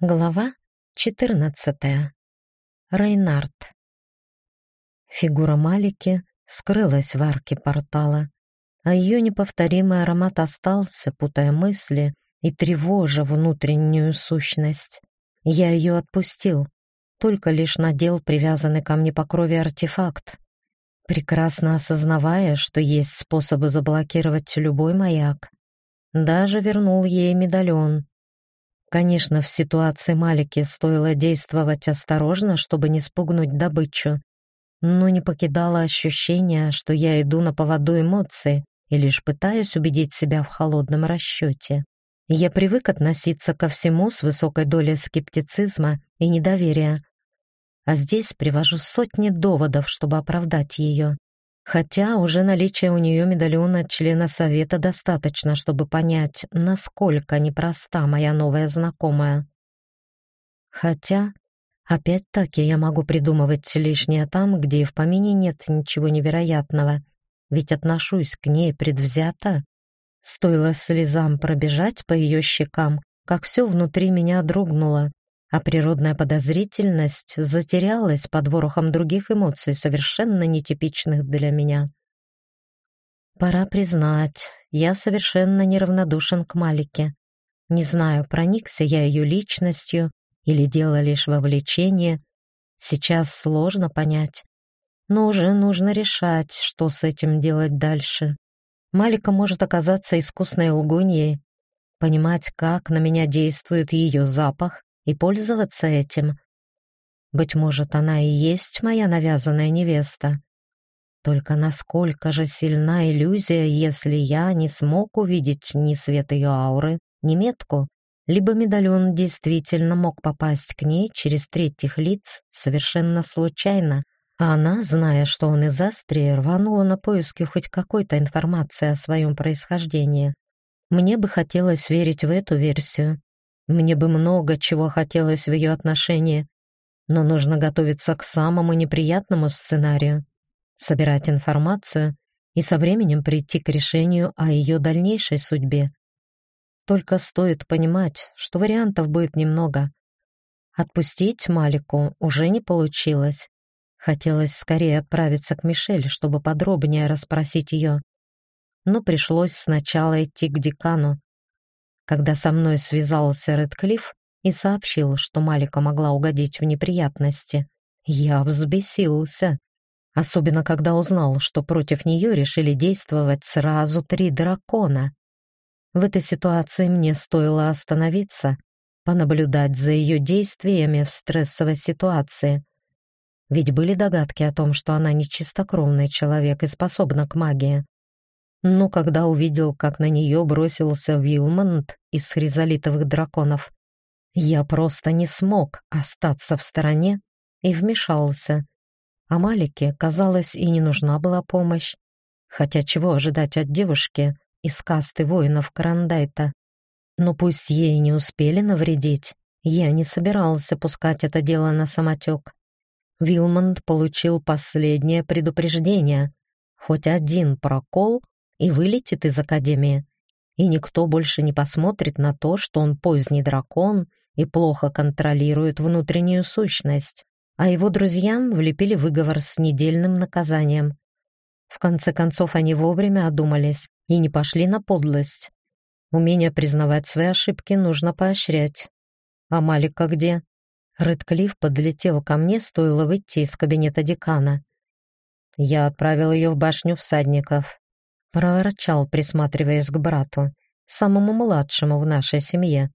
Глава 14. Рейнард. Фигура Малики скрылась в арке портала, а ее неповторимый аромат остался, путая мысли и тревожа внутреннюю сущность. Я ее отпустил, только лишь надел привязанный ко мне по крови артефакт, прекрасно осознавая, что есть способы заблокировать любой маяк. Даже вернул ей медальон, Конечно, в ситуации Малики стоило действовать осторожно, чтобы не спугнуть добычу, но не покидало ощущение, что я иду на поводу эмоций и лишь пытаюсь убедить себя в холодном расчете. Я привык относиться ко всему с высокой долей скептицизма и недоверия, а здесь привожу сотни доводов, чтобы оправдать ее. Хотя уже наличие у нее медальона члена совета достаточно, чтобы понять, насколько непроста моя новая знакомая. Хотя, опять-таки, я могу придумывать лишнее там, где в помине нет ничего невероятного, ведь отношусь к ней предвзято. Стоило слезам пробежать по ее щекам, как все внутри меня дрогнуло, а природная подозрительность затерялась под ворохом других эмоций, совершенно нетипичных для меня. Пора признать, я совершенно неравнодушен к Малике. Не знаю, проникся я ее личностью или дело лишь вовлечение. Сейчас сложно понять, но уже нужно решать, что с этим делать дальше. Малика может оказаться искусной лгуньей, понимать, как на меня действует ее запах, и пользоваться этим. Быть может, она и есть моя навязанная невеста. Только насколько же сильна иллюзия, если я не смог увидеть ни свет ее ауры, ни метку, либо медальон действительно мог попасть к ней через третьих лиц совершенно случайно, а она, зная, что он из Астрии, рванула на поиски хоть какой-то информации о своем происхождении. Мне бы хотелось верить в эту версию, мне бы много чего хотелось в ее отношении, но нужно готовиться к самому неприятному сценарию, собирать информацию и со временем прийти к решению о ее дальнейшей судьбе. Только стоит понимать, что вариантов будет немного. Отпустить Малику уже не получилось. Хотелось скорее отправиться к Мишель, чтобы подробнее расспросить ее. Но пришлось сначала идти к декану, когда со мной связался Редклифф и сообщил, что Малика могла угодить в неприятности. Я взбесился, особенно когда узнал, что против нее решили действовать сразу три дракона. В этой ситуации мне стоило остановиться, понаблюдать за ее действиями в стрессовой ситуации. Ведь были догадки о том, что она не чистокровный человек и способна к магии. Но когда увидел, как на нее бросился Вилмонт из хризолитовых драконов, я просто не смог остаться в стороне и вмешался. А Малике, казалось, и не нужна была помощь. Хотя чего ожидать от девушки из касты воинов Карандайта? Но пусть ей не успели навредить, я не собирался пускать это дело на самотек. Вилмонд получил последнее предупреждение. Хоть один прокол и вылетит из Академии. И никто больше не посмотрит на то, что он поздний дракон и плохо контролирует внутреннюю сущность, а его друзьям влепили выговор с недельным наказанием. В конце концов, они вовремя одумались и не пошли на подлость. Умение признавать свои ошибки нужно поощрять. А Малика где? Редклифф подлетел ко мне, стоило выйти из кабинета декана. Я отправил ее в башню всадников проворчал, присматриваясь к брату, самому младшему в нашей семье.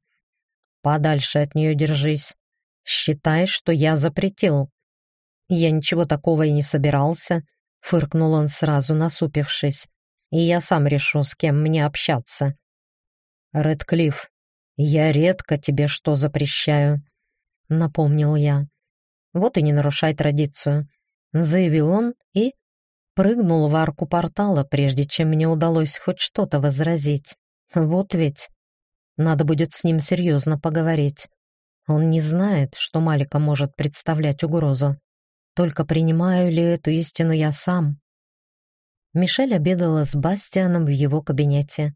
«Подальше от нее держись. Считай, что я запретил». «Я ничего такого и не собирался», — фыркнул он сразу, насупившись. «И я сам решу, с кем мне общаться». «Редклифф, я редко тебе что запрещаю», — напомнил я. «Вот и не нарушай традицию», — заявил он и прыгнул в арку портала, прежде чем мне удалось хоть что-то возразить. Вот ведь. Надо будет с ним серьезно поговорить. Он не знает, что Малика может представлять угрозу. Только принимаю ли эту истину я сам? Мишель обедала с Бастианом в его кабинете.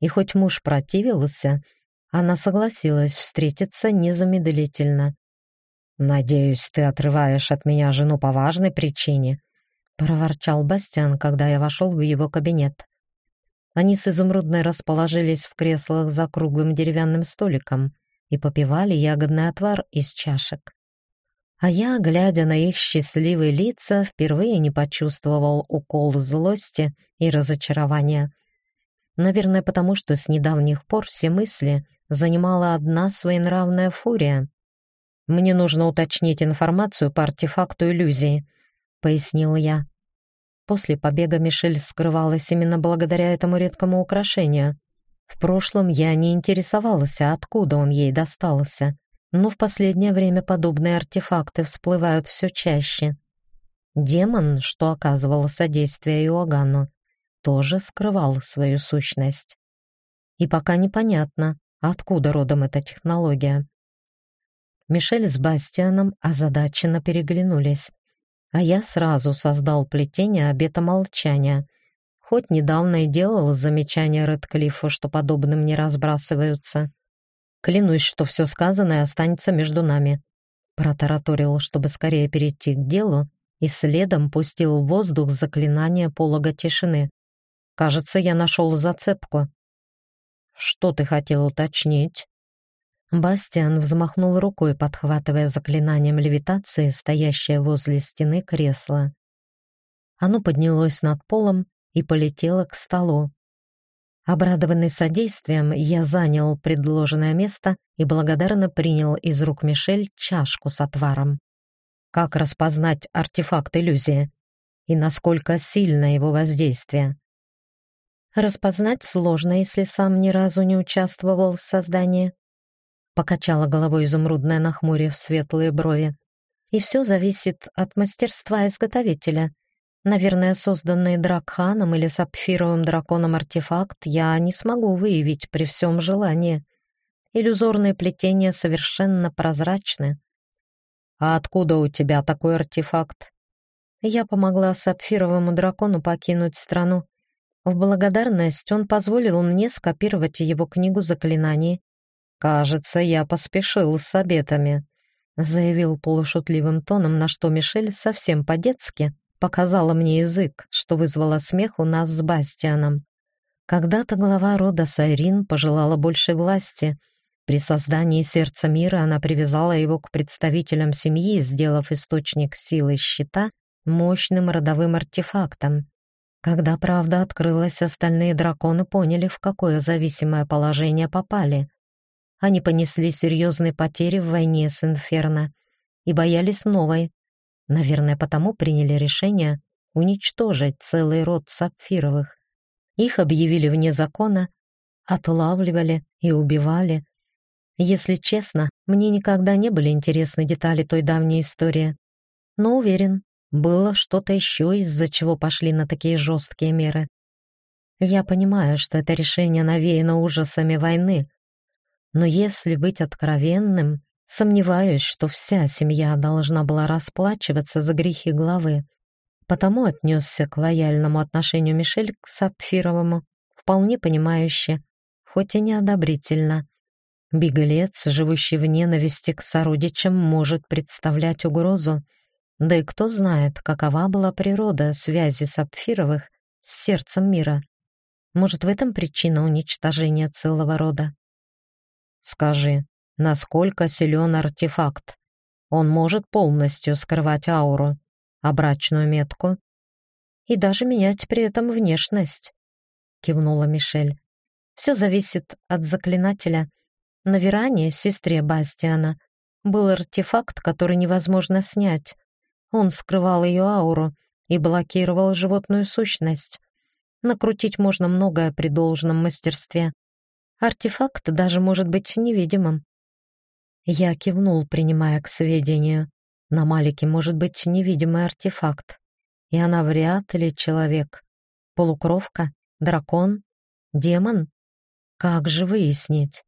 И хоть муж противился, Она согласилась встретиться незамедлительно. «Надеюсь, ты отрываешь от меня жену по важной причине», — проворчал Бастиан, когда я вошел в его кабинет. Они с Изумрудной расположились в креслах за круглым деревянным столиком и попивали ягодный отвар из чашек. А я, глядя на их счастливые лица, впервые не почувствовал укол злости и разочарования. Наверное, потому что с недавних пор все мысли занимала одна своенравная фурия. «Мне нужно уточнить информацию по артефакту иллюзии», — пояснил я. После побега Мишель скрывалась именно благодаря этому редкому украшению. В прошлом я не интересовался, откуда он ей достался, но в последнее время подобные артефакты всплывают все чаще. Демон, что оказывал содействие Иоганну, тоже скрывал свою сущность. И пока непонятно, откуда родом эта технология. Мишель с Бастианом озадаченно переглянулись, а я сразу создал плетение обета молчания, хоть недавно и делал замечание Редклиффу, что подобным не разбрасываются. Клянусь, что все сказанное останется между нами. Протараторил, чтобы скорее перейти к делу, и следом пустил в воздух заклинание полога тишины. Кажется, я нашел зацепку. Что ты хотел уточнить? Бастиан взмахнул рукой, подхватывая заклинанием левитации, стоящее возле стены кресло. Оно поднялось над полом и полетело к столу. Обрадованный содействием, я занял предложенное место и благодарно принял из рук Мишель чашку с отваром. Как распознать артефакт иллюзии? И насколько сильно его воздействие? Распознать сложно, если сам ни разу не участвовал в создании. Покачала головой изумрудная нахмурив светлые брови. И все зависит от мастерства изготовителя. Наверное, созданный Дракханом или сапфировым драконом артефакт я не смогу выявить при всем желании. Иллюзорные плетения совершенно прозрачны. «А откуда у тебя такой артефакт?» Я помогла сапфировому дракону покинуть страну. В благодарность он позволил мне скопировать его книгу заклинаний «Кажется, я поспешил с обетами», — заявил полушутливым тоном, на что Мишель совсем по-детски показала мне язык, что вызвало смех у нас с Бастианом. Когда-то глава рода Сайрин пожелала большей власти. При создании сердца мира она привязала его к представителям семьи, сделав источник силы щита мощным родовым артефактом. Когда правда открылась, остальные драконы поняли, в какое зависимое положение попали. Они понесли серьезные потери в войне с Инферно и боялись новой. Наверное, потому приняли решение уничтожить целый род сапфировых. Их объявили вне закона, отлавливали и убивали. Если честно, мне никогда не были интересны детали той давней истории. Но уверен, было что-то еще, из-за чего пошли на такие жесткие меры. Я понимаю, что это решение навеяно ужасами войны, но если быть откровенным, сомневаюсь, что вся семья должна была расплачиваться за грехи главы. Потому отнесся к лояльному отношению Мишель к Сапфировому, вполне понимающе, хоть и неодобрительно. Беглец, живущий в ненависти к сородичам, может представлять угрозу. Да и кто знает, какова была природа связи Сапфировых с сердцем мира. Может, в этом причина уничтожения целого рода? Скажи, насколько силен артефакт? Он может полностью скрывать ауру, а метку? И даже менять при этом внешность, кивнула Мишель. Все зависит от заклинателя. На Веране, сестре Бастиана, был артефакт, который невозможно снять. Он скрывал ее ауру и блокировал животную сущность. Накрутить можно многое при должном мастерстве. Артефакт даже может быть невидимым. Я кивнул, принимая к сведению. На Малике может быть невидимый артефакт. И она вряд ли человек. Полукровка? Дракон? Демон? Как же выяснить?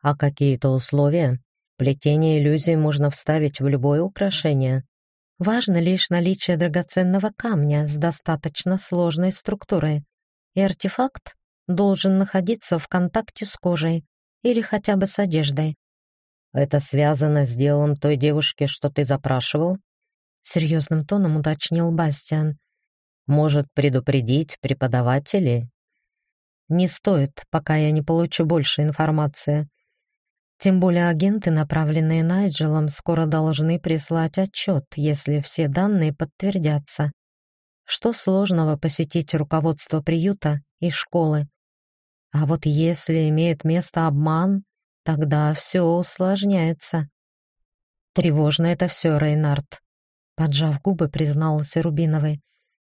А какие-то условия? Плетение иллюзий можно вставить в любое украшение. Важно лишь наличие драгоценного камня с достаточно сложной структурой. И артефакт должен находиться в контакте с кожей, или хотя бы с одеждой. «Это связано с делом той девушки, что ты запрашивал?» Серьезным тоном уточнил Бастиан. «Может, предупредить преподавателей?» «Не стоит, пока я не получу больше информации. Тем более агенты, направленные Найджелом, скоро должны прислать отчет, если все данные подтвердятся. Что сложного посетить руководство приюта и школы? А вот если имеет место обман, тогда все усложняется. Тревожно это все, Рейнард. Поджав губы, признался Рубиновый.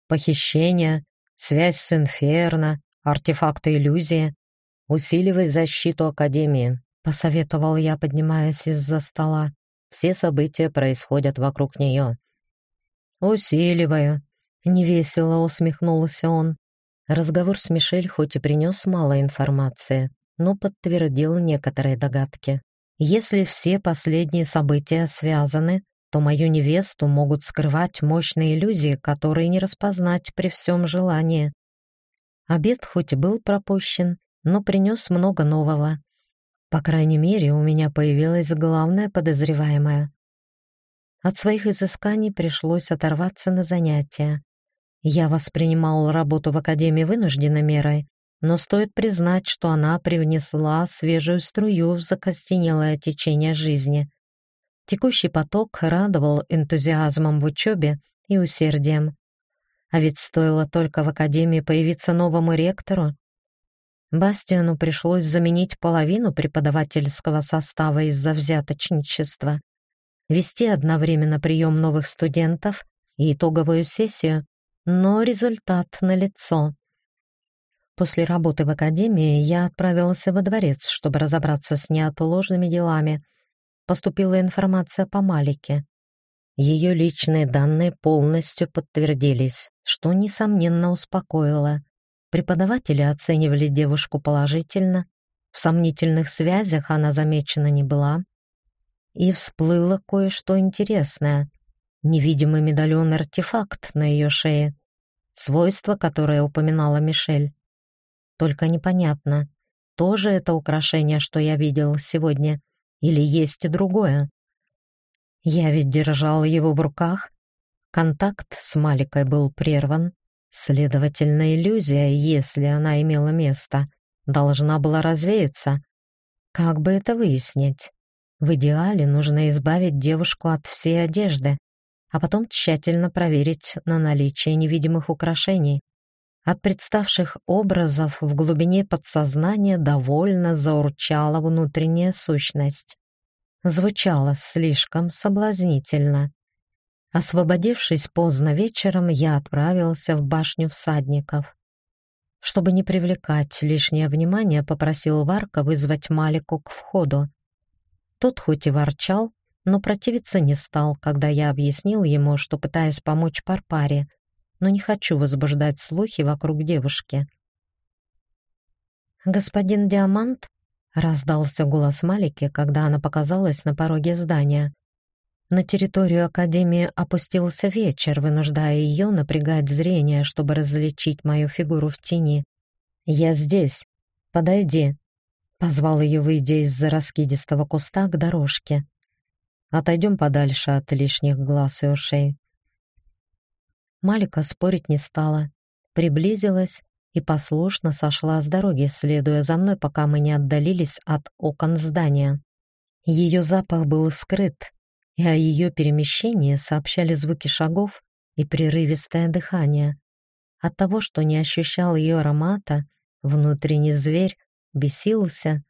Похищение, связь с Инферно, артефакты иллюзии. Усиливай защиту Академии, посоветовал я, поднимаясь из-за стола. Все события происходят вокруг нее. Усиливаю. Невесело усмехнулся он. Разговор с Мишель хоть и принес мало информации, но подтвердил некоторые догадки. Если все последние события связаны, то мою невесту могут скрывать мощные иллюзии, которые не распознать при всем желании. Обед хоть и был пропущен, но принес много нового. По крайней мере, у меня появилась главная подозреваемая. От своих изысканий пришлось оторваться на занятия. Я воспринимал работу в Академии вынужденной мерой, но стоит признать, что она привнесла свежую струю в закостенелое течение жизни. Текущий поток радовал энтузиазмом в учебе и усердием. А ведь стоило только в Академии появиться новому ректору. Бастиану пришлось заменить половину преподавательского состава из-за взяточничества, вести одновременно прием новых студентов и итоговую сессию, но результат налицо. После работы в академии я отправился во дворец, чтобы разобраться с неотложными делами. Поступила информация по Малике. Ее личные данные полностью подтвердились, что, несомненно, успокоило. Преподаватели оценивали девушку положительно, в сомнительных связях она замечена не была. И всплыло кое-что интересное невидимый медальон-артефакт на ее шее, свойство, которое упоминала Мишель. Только непонятно, тоже это украшение, что я видел сегодня, или есть и другое. Я ведь держал его в руках. Контакт с Маликой был прерван. Следовательно, иллюзия, если она имела место, должна была развеяться. Как бы это выяснить? В идеале нужно избавить девушку от всей одежды, а потом тщательно проверить на наличие невидимых украшений. От представших образов в глубине подсознания довольно заурчала внутренняя сущность. Звучало слишком соблазнительно. Освободившись поздно вечером, я отправился в башню всадников. Чтобы не привлекать лишнее внимание, попросил Варка вызвать Малику к входу. Тот хоть и ворчал, но противиться не стал, когда я объяснил ему, что пытаюсь помочь Парпаре, но не хочу возбуждать слухи вокруг девушки. «Господин Диамант?» — раздался голос Малики, когда она показалась на пороге здания. На территорию Академии опустился вечер, вынуждая ее напрягать зрение, чтобы различить мою фигуру в тени. «Я здесь. Подойди», — позвал ее, выйдя из-за раскидистого куста к дорожке. Отойдем подальше от лишних глаз и ушей. Малика спорить не стала, приблизилась и послушно сошла с дороги, следуя за мной, пока мы не отдалились от окон здания. Ее запах был скрыт, и о ее перемещении сообщали звуки шагов и прерывистое дыхание. От того, что не ощущал ее аромата, внутренний зверь бесился.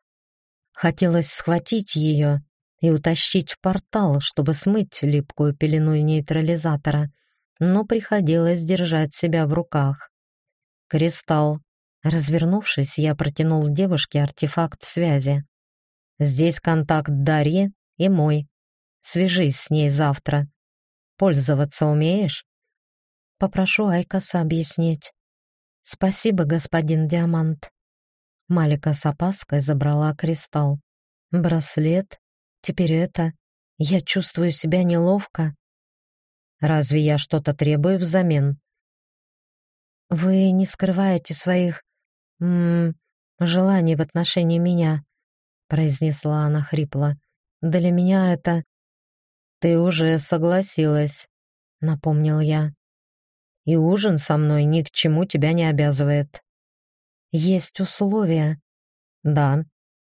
Хотелось схватить ее и утащить в портал, чтобы смыть липкую пелену нейтрализатора, но приходилось держать себя в руках. Кристалл. Развернувшись, я протянул девушке артефакт связи. Здесь контакт Дарьи и мой. Свяжись с ней завтра. Пользоваться умеешь? Попрошу Айкаса объяснить. Спасибо, господин Диамант. Малика с опаской забрала кристалл. Браслет Теперь это... Я чувствую себя неловко. Разве я что-то требую взамен? Вы не скрываете своих... М желаний в отношении меня. произнесла она хрипло. Для меня это Ты уже согласилась, напомнил я. И ужин со мной ни к чему тебя не обязывает. Есть условия. Да.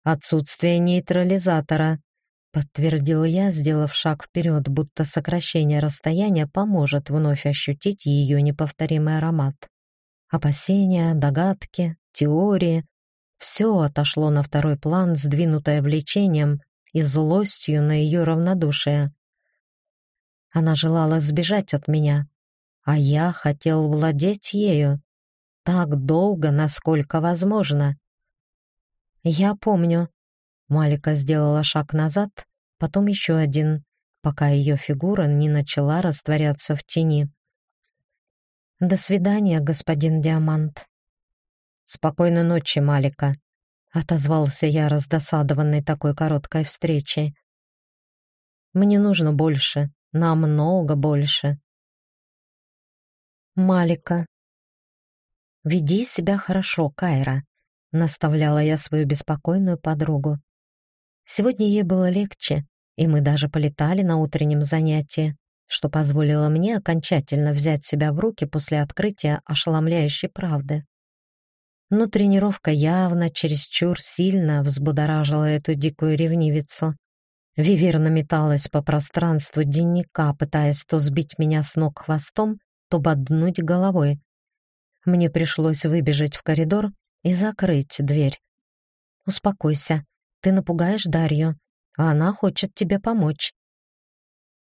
Отсутствие нейтрализатора, подтвердил я, сделав шаг вперед, будто сокращение расстояния поможет вновь ощутить ее неповторимый аромат. Опасения, догадки, теории — все отошло на второй план, сдвинутое влечением и злостью на ее равнодушие. Она желала сбежать от меня, а я хотел владеть ею так долго, насколько возможно. Я помню. Малика сделала шаг назад, потом еще один, пока ее фигура не начала растворяться в тени. До свидания, господин Диамант. Спокойной ночи, Малика, отозвался я, раздосадованный такой короткой встречей. Мне нужно больше, намного больше. Малика. Веди себя хорошо, Кайра, наставляла я свою беспокойную подругу. Сегодня ей было легче, и мы даже полетали на утреннем занятии, что позволило мне окончательно взять себя в руки после открытия ошеломляющей правды. Но тренировка явно чересчур сильно взбудоражила эту дикую ревнивицу. Виверна металась по пространству дневника, пытаясь то сбить меня с ног хвостом, то боднуть головой. Мне пришлось выбежать в коридор и закрыть дверь. «Успокойся, ты напугаешь Дарью, а она хочет тебе помочь».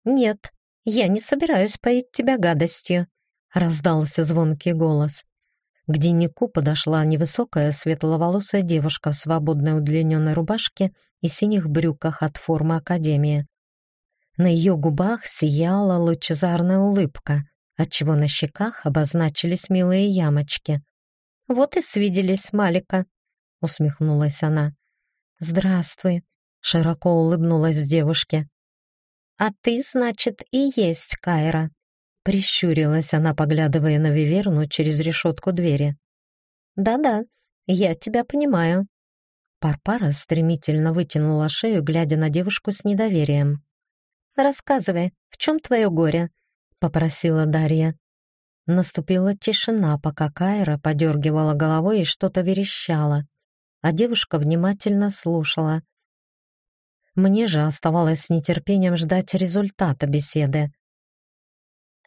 «Нет, я не собираюсь поить тебя гадостью», — раздался звонкий голос. К дневнику подошла невысокая светловолосая девушка в свободной удлиненной рубашке и синих брюках от формы академии. На ее губах сияла лучезарная улыбка, отчего на щеках обозначились милые ямочки. «Вот и свиделись, Малика», — усмехнулась она. «Здравствуй», — широко улыбнулась девушке. «А ты, значит, и есть Кайра», — прищурилась она, поглядывая на Виверну через решетку двери. «Да-да, я тебя понимаю». Парпара стремительно вытянула шею, глядя на девушку с недоверием. «Рассказывай, в чем твое горе?» — попросила Дарья. Наступила тишина, пока Кайра подергивала головой и что-то верещала, а девушка внимательно слушала. Мне же оставалось с нетерпением ждать результата беседы.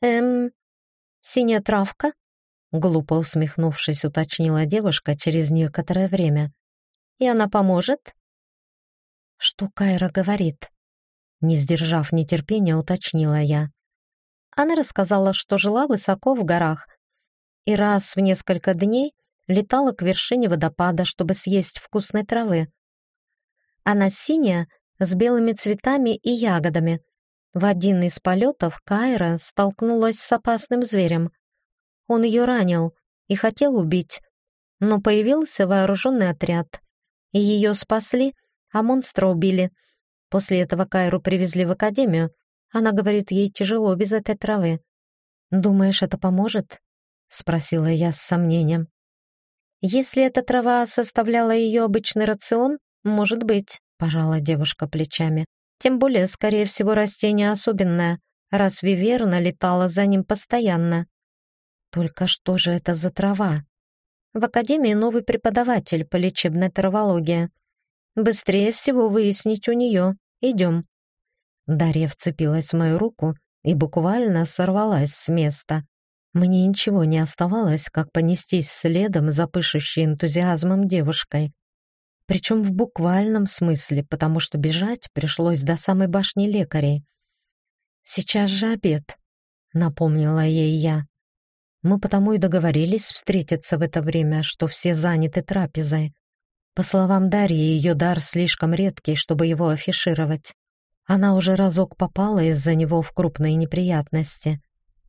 «Эм, синяя травка?» Глупо усмехнувшись, уточнила девушка через некоторое время. «И она поможет?» «Что Кайра говорит?» Не сдержав нетерпения, уточнила я. Она рассказала, что жила высоко в горах и раз в несколько дней летала к вершине водопада, чтобы съесть вкусной травы. Она синяя, с белыми цветами и ягодами. В один из полетов Кайра столкнулась с опасным зверем. Он ее ранил и хотел убить, но появился вооруженный отряд. И ее спасли, а монстра убили. После этого Кайру привезли в академию. Она говорит, ей тяжело без этой травы. «Думаешь, это поможет?» — спросила я с сомнением. «Если эта трава составляла ее обычный рацион, может быть», пожала девушка плечами. Тем более, скорее всего, растение особенное, раз Виверна летала за ним постоянно. Только что же это за трава? В академии новый преподаватель по лечебной травологии. Быстрее всего выяснить у нее. Идем. Дарья вцепилась в мою руку и буквально сорвалась с места. Мне ничего не оставалось, как понестись следом за пышущей энтузиазмом девушкой причем в буквальном смысле, потому что бежать пришлось до самой башни лекарей. «Сейчас же обед», — напомнила ей я. Мы потому и договорились встретиться в это время, что все заняты трапезой. По словам Дарьи, ее дар слишком редкий, чтобы его афишировать. Она уже разок попала из-за него в крупные неприятности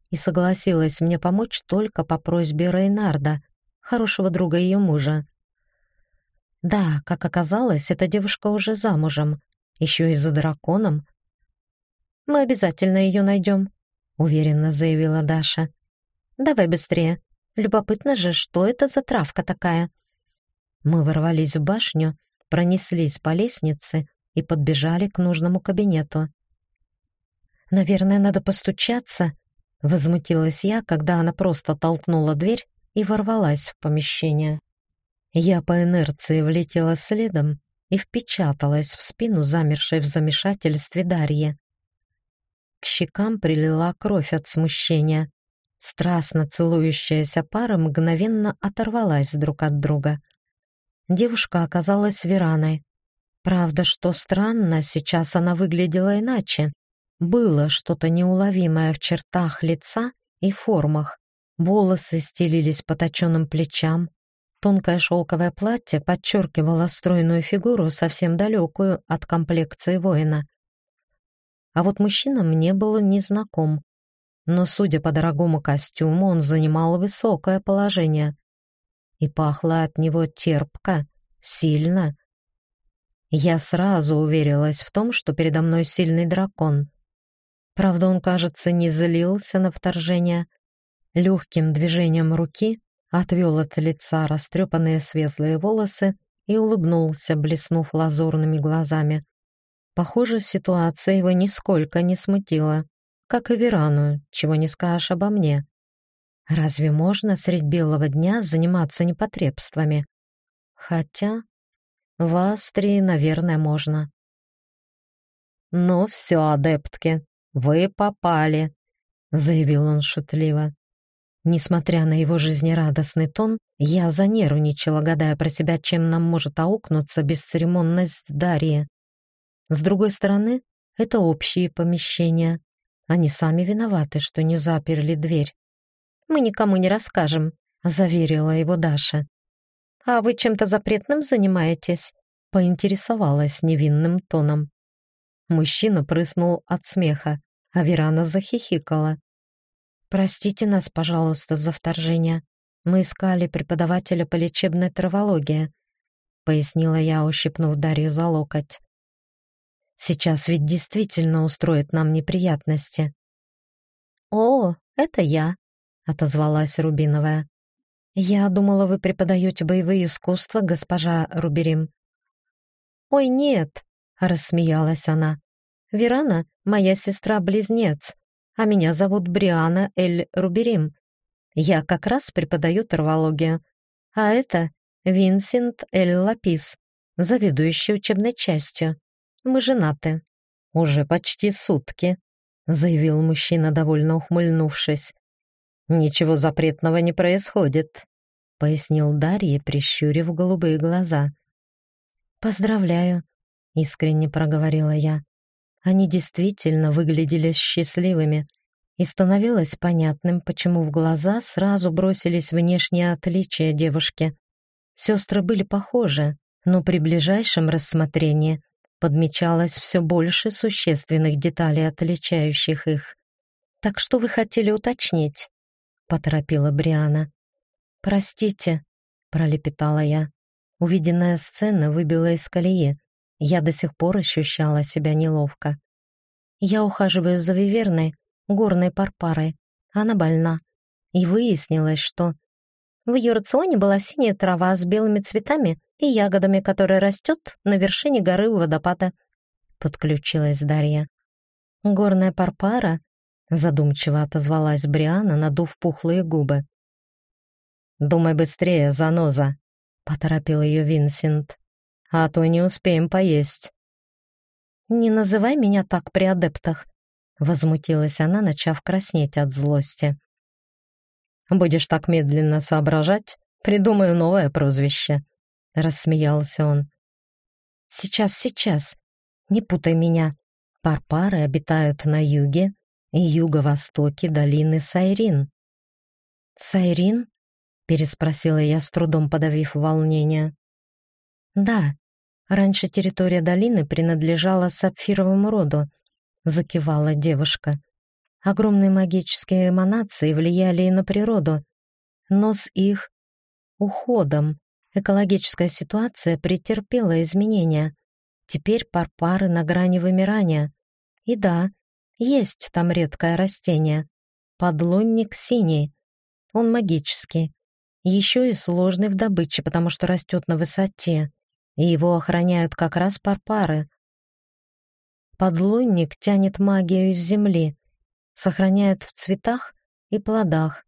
и согласилась мне помочь только по просьбе Рейнарда, хорошего друга ее мужа. Да, как оказалось, эта девушка уже замужем, еще и за драконом. Мы обязательно ее найдем, уверенно заявила Даша. Давай быстрее. Любопытно же, что это за травка такая. Мы ворвались в башню, пронеслись по лестнице и подбежали к нужному кабинету. «Наверное, надо постучаться», — возмутилась я, когда она просто толкнула дверь и ворвалась в помещение. Я по инерции влетела следом и впечаталась в спину замершей в замешательстве Дарьи. К щекам прилила кровь от смущения. Страстно целующаяся пара мгновенно оторвалась друг от друга. Девушка оказалась Вераной. Правда, что странно, сейчас она выглядела иначе. Было что-то неуловимое в чертах лица и формах. Волосы стелились по точенным плечам. Тонкое шелковое платье подчеркивало стройную фигуру, совсем далекую от комплекции воина. А вот мужчина мне был незнаком. Но, судя по дорогому костюму, он занимал высокое положение. И пахло от него терпко, сильно. Я сразу уверилась в том, что передо мной сильный дракон. Правда, он, кажется, не злился на вторжение. Легким движением руки отвел от лица растрепанные светлые волосы и улыбнулся, блеснув лазурными глазами. Похоже, ситуация его нисколько не смутила, как и Верану, чего не скажешь обо мне. Разве можно средь белого дня заниматься непотребствами? Хотя в Астрии, наверное, можно. «Ну все, адептки, вы попали», — заявил он шутливо. Несмотря на его жизнерадостный тон, я занервничала, гадая про себя, чем нам может аукнуться бесцеремонность Дарьи. С другой стороны, это общие помещения. Они сами виноваты, что не заперли дверь. «Мы никому не расскажем», — заверила его Даша. «А вы чем-то запретным занимаетесь?» — поинтересовалась невинным тоном. Мужчина прыснул от смеха, а Верана захихикала. «Простите нас, пожалуйста, за вторжение. Мы искали преподавателя по лечебной травологии», — пояснила я, ущипнув Дарью за локоть. Сейчас ведь действительно устроит нам неприятности. О, это я, отозвалась Рубиновая. Я думала, вы преподаете боевые искусства, госпожа Руберим. Ой, нет, рассмеялась она. Верана моя сестра-близнец, а меня зовут Бриана Эль Руберим. Я как раз преподаю травологию. А это Винсент Эль Лапис, заведующий учебной частью. Мы женаты. Уже почти сутки, заявил мужчина, довольно ухмыльнувшись. Ничего запретного не происходит, пояснил Дарья, прищурив голубые глаза. Поздравляю, искренне проговорила я. Они действительно выглядели счастливыми, и становилось понятным, почему в глаза сразу бросились внешние отличия девушки. Сестры были похожи, но при ближайшем рассмотрении подмечалось все больше существенных деталей, отличающих их. «Так что вы хотели уточнить?» — поторопила Бриана. «Простите», — пролепетала я. Увиденная сцена выбила из колеи. Я до сих пор ощущала себя неловко. Я ухаживаю за Виверной, горной парпарой. Она больна. И выяснилось, что в ее рационе была синяя трава с белыми цветами и ягодами, которая растет на вершине горы у водопада. Подключилась Дарья. Горная парпара, задумчиво отозвалась Бриана, надув пухлые губы. «Думай быстрее, заноза!» — поторопил ее Винсент. «А то не успеем поесть». «Не называй меня так при адептах», — возмутилась она, начав краснеть от злости. Будешь так медленно соображать, придумаю новое прозвище», — рассмеялся он. «Сейчас, сейчас. Не путай меня. Парпары обитают на юге и юго-востоке долины Сайрин». «Сайрин?» — переспросила я, с трудом подавив волнение. «Да, раньше территория долины принадлежала сапфировому роду», — закивала девушка. Огромные магические эманации влияли и на природу, но с их уходом экологическая ситуация претерпела изменения. Теперь парпары на грани вымирания. И да, есть там редкое растение. Подлунник синий. Он магический. Еще и сложный в добыче, потому что растет на высоте. И его охраняют как раз парпары. Подлунник тянет магию из земли, сохраняет в цветах и плодах.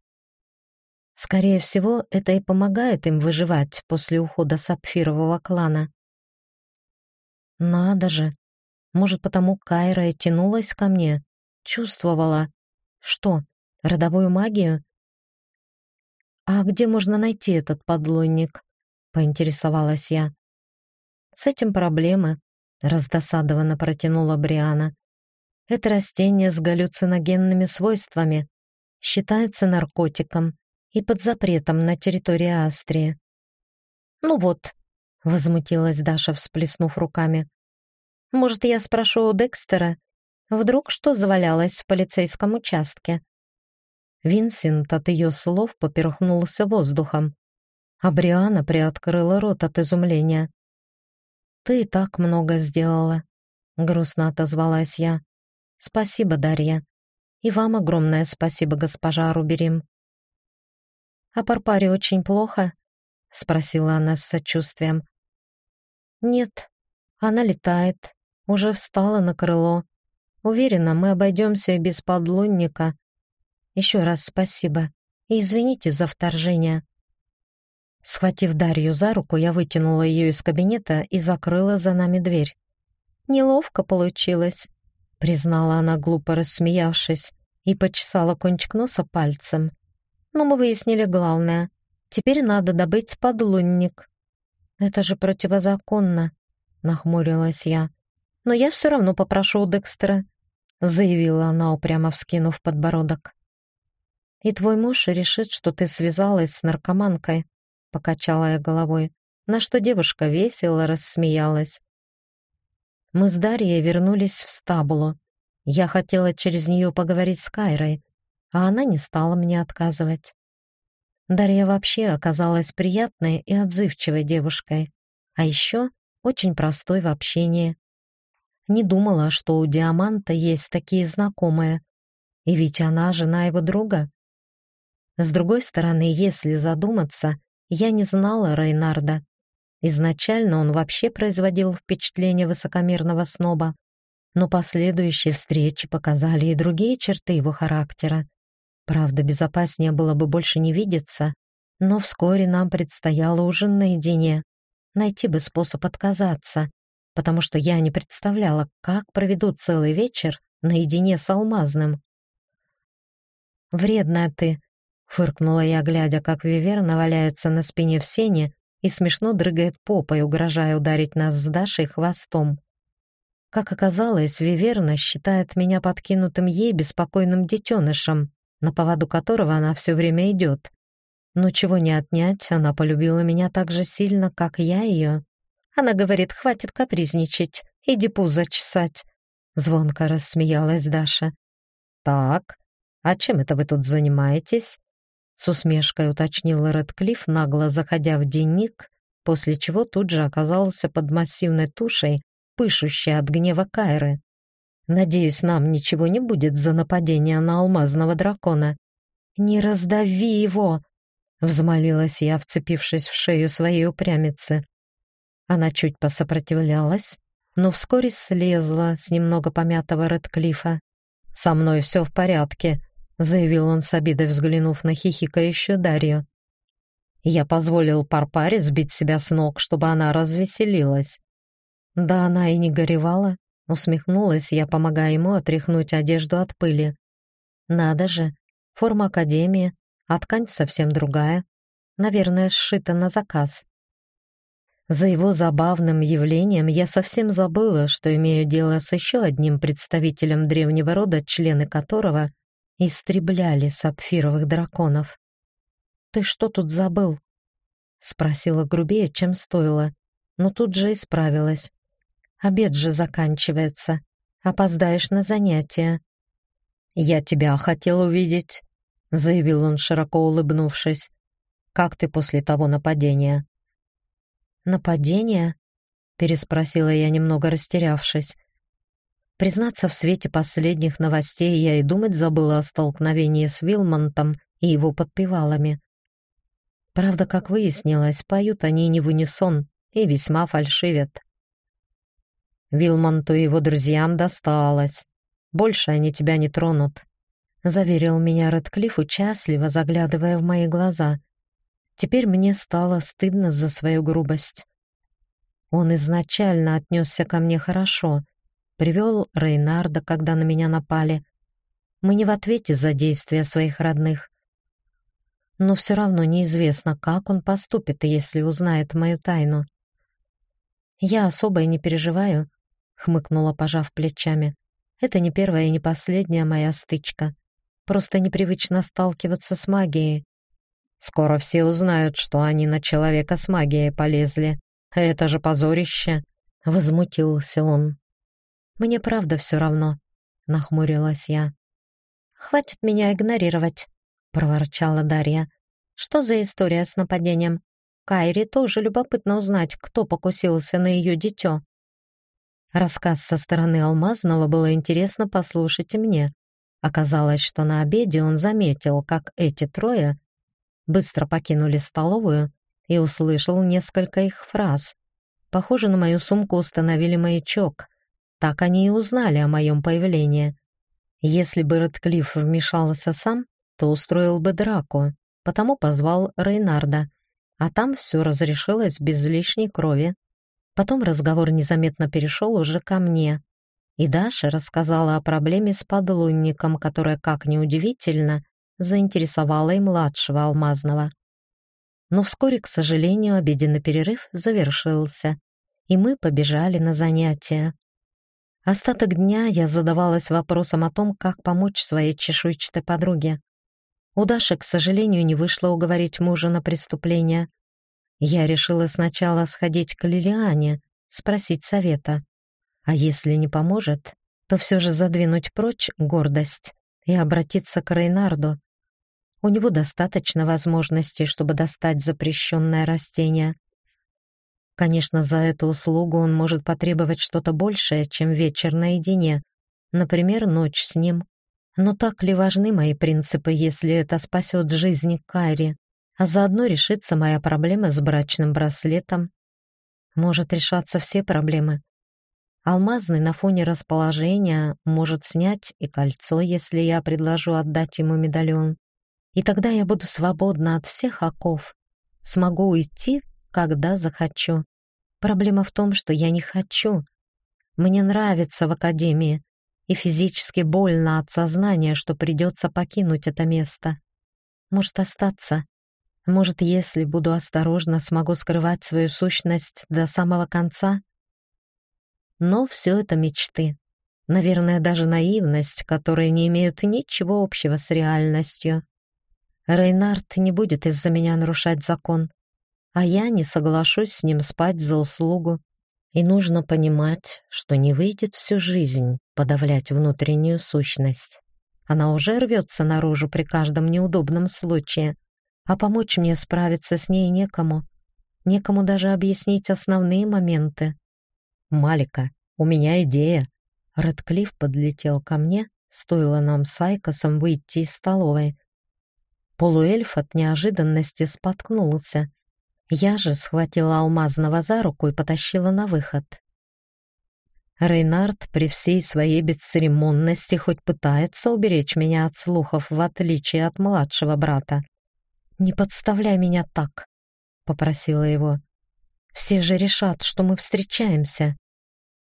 Скорее всего, это и помогает им выживать после ухода сапфирового клана. Надо же, может, потому Кайра и тянулась ко мне, чувствовала. Что, родовую магию? А где можно найти этот подлунник? Поинтересовалась я. С этим проблемы, раздосадованно протянула Бриана. Это растение с галлюциногенными свойствами, считается наркотиком и под запретом на территории Австрии. Ну вот, возмутилась Даша, всплеснув руками. Может, я спрошу у Декстера? Вдруг что завалялось в полицейском участке? Винсент от ее слов поперхнулся воздухом, а Бриана приоткрыла рот от изумления. «Ты и так много сделала», — грустно отозвалась я. «Спасибо, Дарья. И вам огромное спасибо, госпожа Руберим». «А Парпаре очень плохо?» — спросила она с сочувствием. «Нет, она летает, уже встала на крыло. Уверена, мы обойдемся без подлунника. Еще раз спасибо и извините за вторжение. Схватив Дарью за руку, я вытянула ее из кабинета и закрыла за нами дверь. Неловко получилось, признала она глупо рассмеявшись и почесала кончик носа пальцем. Но мы выяснили главное. Теперь надо добыть подлунник. Это же противозаконно, нахмурилась я но я все равно попрошу у Декстера», — заявила она, упрямо вскинув подбородок. «И твой муж решит, что ты связалась с наркоманкой», — покачала я головой, на что девушка весело рассмеялась. Мы с Дарьей вернулись в стабулу. Я хотела через нее поговорить с Кайрой, а она не стала мне отказывать. Дарья вообще оказалась приятной и отзывчивой девушкой, а еще очень простой в общении. Не думала, что у Диаманта есть такие знакомые. И ведь она жена его друга. С другой стороны, если задуматься, я не знала Рейнарда. Изначально он вообще производил впечатление высокомерного сноба, но последующие встречи показали и другие черты его характера. Правда, безопаснее было бы больше не видеться, но вскоре нам предстояло ужин наедине. Найти бы способ отказаться, потому что я не представляла, как проведу целый вечер наедине с Алмазным. «Вредная ты», — фыркнула я, глядя, как Виверна валяется на спине в сене и смешно дрыгает попой, угрожая ударить нас с Дашей хвостом. Как оказалось, Виверна считает меня подкинутым ей беспокойным детенышем, на поводу которого она все время идет. Но чего не отнять, она полюбила меня так же сильно, как я ее. Она говорит, хватит капризничать, иди пузо чесать. Звонко рассмеялась Даша. Так, а чем это вы тут занимаетесь? С усмешкой уточнил Редклифф, нагло заходя в денник, после чего тут же оказался под массивной тушей, пышущей от гнева Кайры. Надеюсь, нам ничего не будет за нападение на алмазного дракона. Не раздави его, взмолилась я, вцепившись в шею своей упрямицы. Она чуть посопротивлялась, но вскоре слезла с немного помятого Редклифа. «Со мной все в порядке», — заявил он с обидой, взглянув на хихикающую Дарью. Я позволил Парпаре сбить себя с ног, чтобы она развеселилась. Да она и не горевала, усмехнулась я, помогая ему отряхнуть одежду от пыли. Надо же, форма академии, а ткань совсем другая. Наверное, сшита на заказ. За его забавным явлением я совсем забыла, что имею дело с еще одним представителем древнего рода, члены которого истребляли сапфировых драконов. «Ты что тут забыл?» — спросила грубее, чем стоило, но тут же исправилась. «Обед же заканчивается. Опоздаешь на занятия». «Я тебя хотел увидеть», — заявил он, широко улыбнувшись. «Как ты после того нападения?» «Нападение?» — переспросила я, немного растерявшись. Признаться, в свете последних новостей я и думать забыла о столкновении с Вилмонтом и его подпевалами. Правда, как выяснилось, поют они не в унисон, и весьма фальшивят. Вилмонту и его друзьям досталось. Больше они тебя не тронут», — заверил меня Рэдклифф, участливо заглядывая в мои глаза. Теперь мне стало стыдно за свою грубость. Он изначально отнесся ко мне хорошо, привел Рейнарда, когда на меня напали. Мы не в ответе за действия своих родных. Но все равно неизвестно, как он поступит, если узнает мою тайну. Я особо и не переживаю, хмыкнула, пожав плечами. Это не первая и не последняя моя стычка. Просто непривычно сталкиваться с магией. Скоро все узнают, что они на человека с магией полезли. Это же позорище, возмутился он. Мне правда все равно, нахмурилась я. Хватит меня игнорировать, проворчала Дарья. Что за история с нападением? Кайри тоже любопытно узнать, кто покусился на ее дитё. Рассказ со стороны Алмазного было интересно послушать и мне. Оказалось, что на обеде он заметил, как эти трое быстро покинули столовую и услышал несколько их фраз. Похоже, на мою сумку установили маячок. Так они и узнали о моем появлении. Если бы Рэдклифф вмешался сам, то устроил бы драку, потому позвал Рейнарда, а там все разрешилось без лишней крови. Потом разговор незаметно перешел уже ко мне. И Даша рассказала о проблеме с подлунником, которая, как ни удивительно, заинтересовала и младшего Алмазного. Но вскоре, к сожалению, обеденный перерыв завершился, и мы побежали на занятия. Остаток дня я задавалась вопросом о том, как помочь своей чешуйчатой подруге. У Даши, к сожалению, не вышло уговорить мужа на преступление, я решила сначала сходить к Лилиане, спросить совета. А если не поможет, то все же задвинуть прочь гордость и обратиться к Рейнарду. У него достаточно возможностей, чтобы достать запрещенное растение. Конечно, за эту услугу он может потребовать что-то большее, чем вечер наедине, например, ночь с ним. Но так ли важны мои принципы, если это спасет жизнь Кайри? а заодно решится моя проблема с брачным браслетом. Может решаться все проблемы. Алмазный на фоне расположения может снять и кольцо, если я предложу отдать ему медальон. И тогда я буду свободна от всех оков. Смогу уйти, когда захочу. Проблема в том, что я не хочу. Мне нравится в академии, и физически больно от сознания, что придется покинуть это место. Может остаться, может, если буду осторожна, смогу скрывать свою сущность до самого конца? Но все это мечты. Наверное, даже наивность, которые не имеют ничего общего с реальностью. Рейнард не будет из-за меня нарушать закон, а я не соглашусь с ним спать за услугу. И нужно понимать, что не выйдет всю жизнь подавлять внутреннюю сущность. Она уже рвется наружу при каждом неудобном случае — а помочь мне справиться с ней некому. Некому даже объяснить основные моменты. «Малика, у меня идея». Рэдклифф подлетел ко мне, стоило нам с Айкосом выйти из столовой. Полуэльф от неожиданности споткнулся. Я же схватила Алмазного за руку и потащила на выход. Рейнард при всей своей бесцеремонности хоть пытается уберечь меня от слухов, в отличие от младшего брата. «Не подставляй меня так», — попросила его. «Все же решат, что мы встречаемся».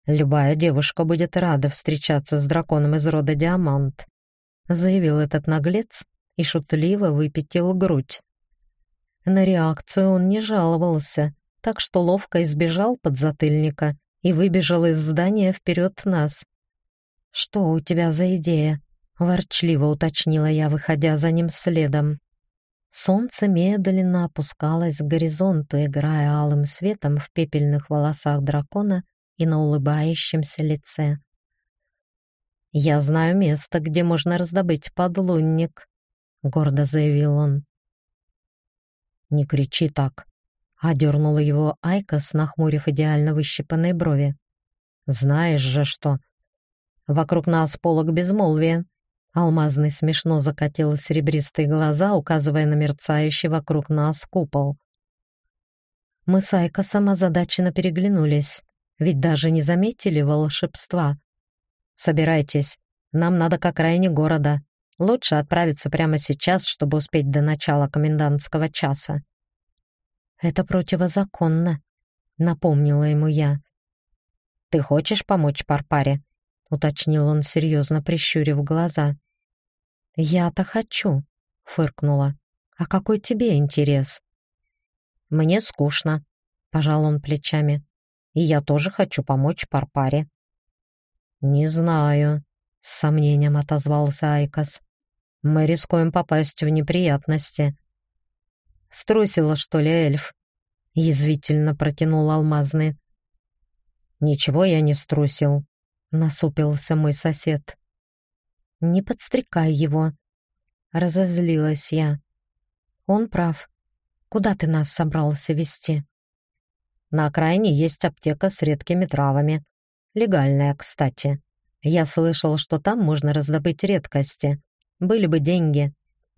«Любая девушка будет рада встречаться с драконом из рода Диамант», — заявил этот наглец и шутливо выпятил грудь. На реакцию он не жаловался, так что ловко избежал подзатыльника и выбежал из здания вперед нас. «Что у тебя за идея?» — ворчливо уточнила я, выходя за ним следом. Солнце медленно опускалось к горизонту, играя алым светом в пепельных волосах дракона и на улыбающемся лице. «Я знаю место, где можно раздобыть подлунник», — гордо заявил он. «Не кричи так», — одернул его Айкос, нахмурив идеально выщипанные брови. «Знаешь же что? Вокруг нас полог безмолвия, Алмазный смешно закатил серебристые глаза, указывая на мерцающий вокруг нас купол. Мы с Айкосом озадаченно переглянулись, ведь даже не заметили волшебства. «Собирайтесь, нам надо к окраине города. Лучше отправиться прямо сейчас, чтобы успеть до начала комендантского часа». «Это противозаконно», — напомнила ему я. «Ты хочешь помочь Парпаре?» — уточнил он, серьезно прищурив глаза. «Я-то хочу», — фыркнула. «А какой тебе интерес?» «Мне скучно», — пожал он плечами. «И я тоже хочу помочь Парпаре». «Не знаю», — с сомнением отозвался Айкос. «Мы рискуем попасть в неприятности». «Струсил, что ли, эльф?» — язвительно протянул алмазный. «Ничего я не струсил», — насупился мой сосед. «Не подстрекай его», — разозлилась я. «Он прав. Куда ты нас собрался вести? На окраине есть аптека с редкими травами. Легальная, кстати. Я слышал, что там можно раздобыть редкости. Были бы деньги.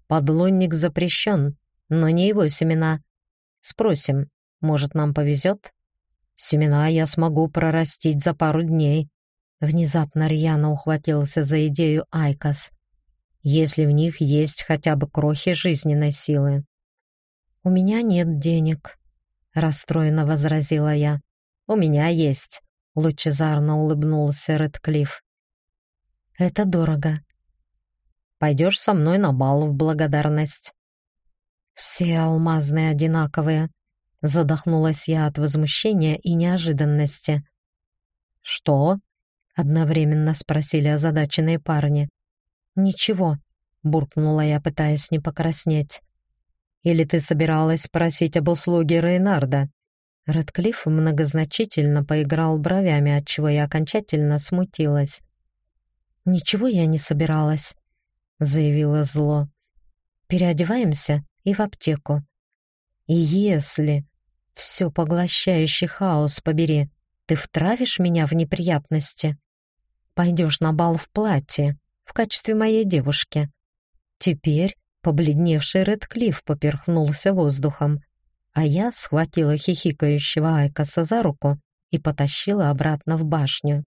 Подлунник запрещен, но не его семена. Спросим, может, нам повезет? Семена я смогу прорастить за пару дней. Внезапно рьяно ухватился за идею Айкос. Если в них есть хотя бы крохи жизненной силы. «У меня нет денег», — расстроенно возразила я. «У меня есть», — лучезарно улыбнулся Редклифф. «Это дорого». «Пойдешь со мной на бал в благодарность». «Все алмазные одинаковые», — задохнулась я от возмущения и неожиданности. «Что?» — одновременно спросили озадаченные парни. «Ничего», — буркнула я, пытаясь не покраснеть. Или ты собиралась просить об услуге Рейнарда?» Рэдклифф многозначительно поиграл бровями, отчего я окончательно смутилась. «Ничего я не собиралась», — заявила зло. «Переодеваемся и в аптеку. И если, все поглощающий хаос побери, ты втравишь меня в неприятности, пойдешь на бал в платье в качестве моей девушки. Теперь Побледневший Редклифф поперхнулся воздухом, а я схватила хихикающего Айкоса за руку и потащила обратно в башню.